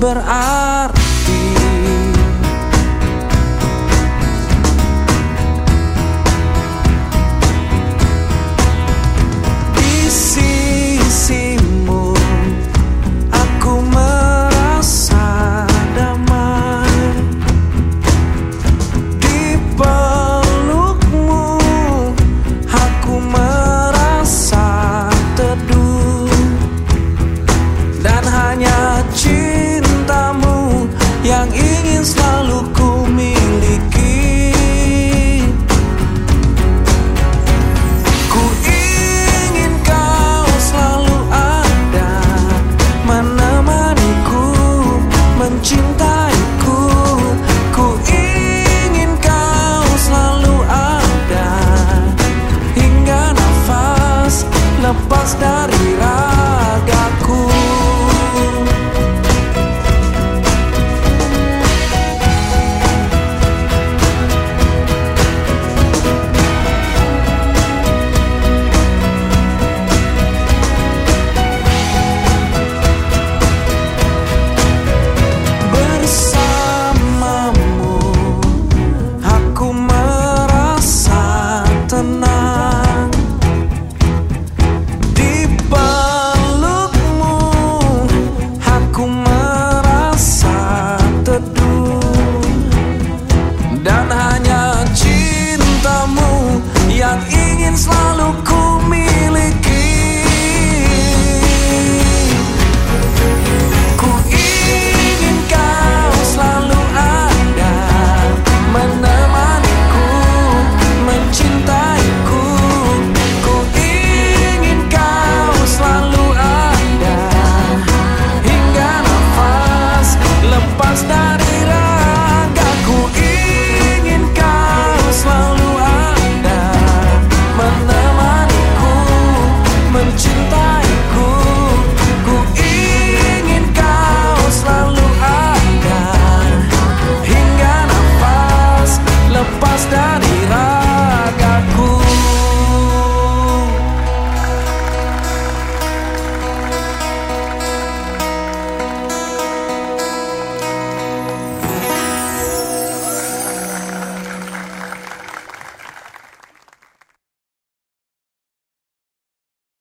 berarti start op ingen slalom